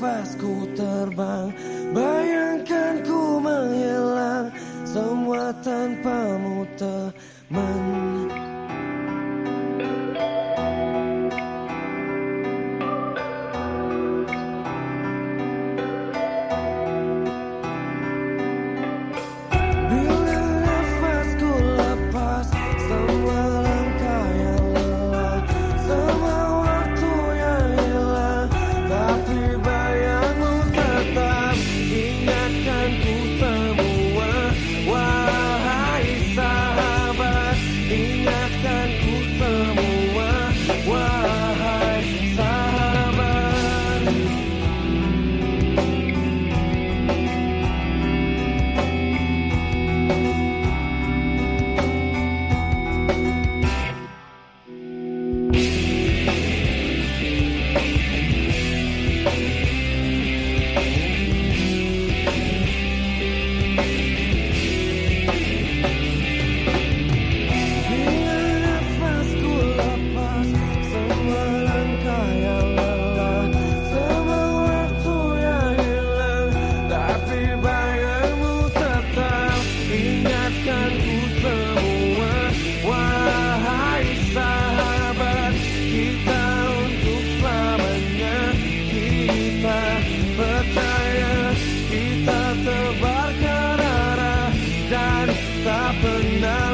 nafasku terbang. Bayangkan ku menghilang Semua tanpamu teman but now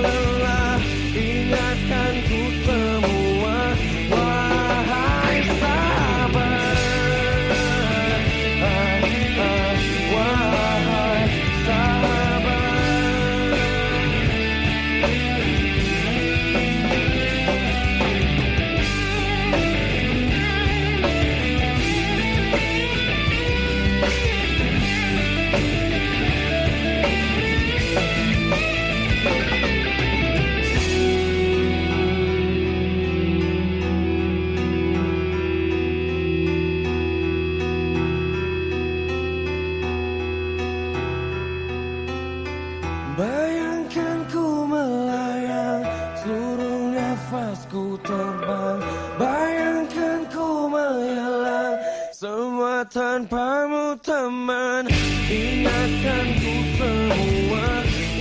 Bayangkan ku melayang Seluruh nafasku terbang. Bayangkan ku menghilang Semua tanpamu teman. Ingatkan ku semua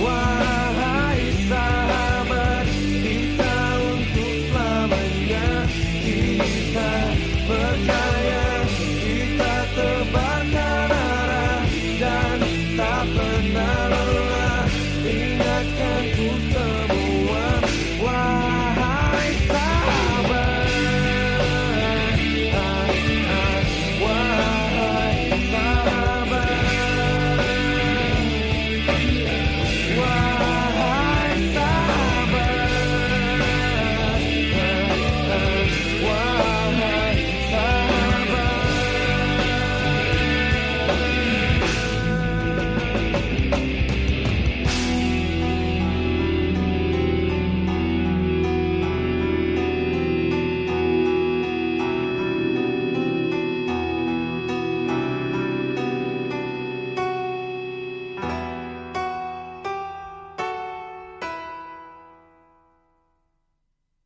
Wahai sahabat. Kita untuk selamanya Kita percaya Kita terbakar arah Dan tak pernah